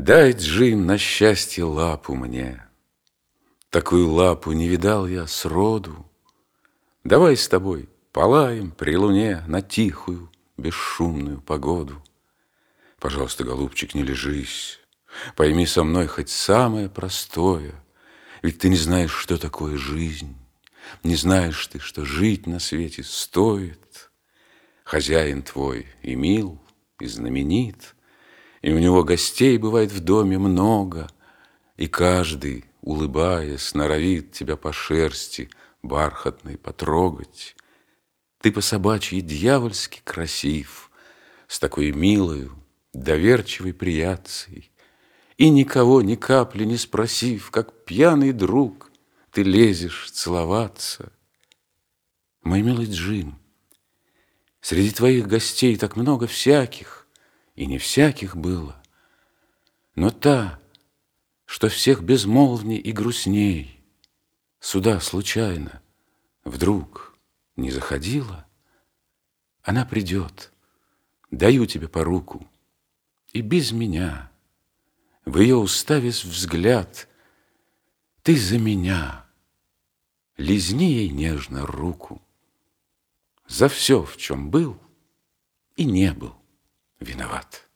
Дай, Джим, на счастье лапу мне. Такую лапу не видал я сроду. Давай с тобой полаем при луне На тихую, бесшумную погоду. Пожалуйста, голубчик, не лежись. Пойми со мной хоть самое простое, Ведь ты не знаешь, что такое жизнь. Не знаешь ты, что жить на свете стоит. Хозяин твой и мил, и знаменит, И у него гостей бывает в доме много, И каждый, улыбаясь, норовит Тебя по шерсти бархатной потрогать. Ты по собачьи дьявольски красив, С такой милою, доверчивой приятцей, И никого ни капли не спросив, Как пьяный друг, ты лезешь целоваться. Мой милый Джим, среди твоих гостей Так много всяких, и не всяких было, Но та, что всех безмолвней и грустней, Сюда случайно, вдруг не заходила, Она придет, даю тебе по руку, И без меня, в ее уставис взгляд, Ты за меня, лизни ей нежно руку, За все, в чем был и не был виноват.